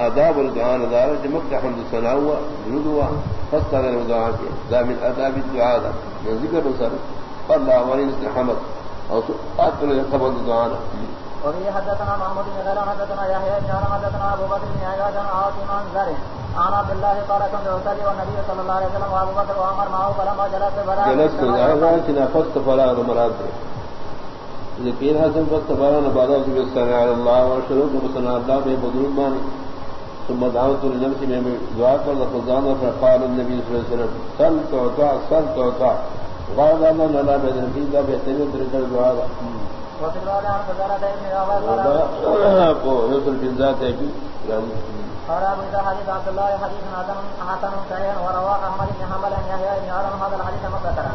آداب الدعاء دار جمك حمد الثناء هو جنود هو فصل على الدعاء ذا من آداب الدعاء من ذكر بصر قال لا ولين استحمد أو أكل يقبل الدعاء وفي حدثنا محمود بن غير حدثنا يحيى بن حدثنا ابو بكر بن عياش عن عاصم عن زر عن عبد الله قال كنت اصلي والنبي صلى الله عليه وسلم وابو بكر وعمر معه فلما جلست فلا جلست فلا فست فلا مراد ذکر حسن فت فارن بعدا سے سنا اللہ و شروع کو سنا اللہ بے بدر مان ثم دعوت النفس میں دعا کر خدان اور قال النبي صلی اللہ علیہ وسلم سن تو تو سن تو تو غار اللہ نہ بے نبی دا بہترین طریقہ دعا دا۔ کو رسول بن ذات ہے کہ قال ابو حديث عبد الله حديث حسن حسن صحيح ورواه احمد بن حنبل ان يحيى بن هذا الحديث مكثرا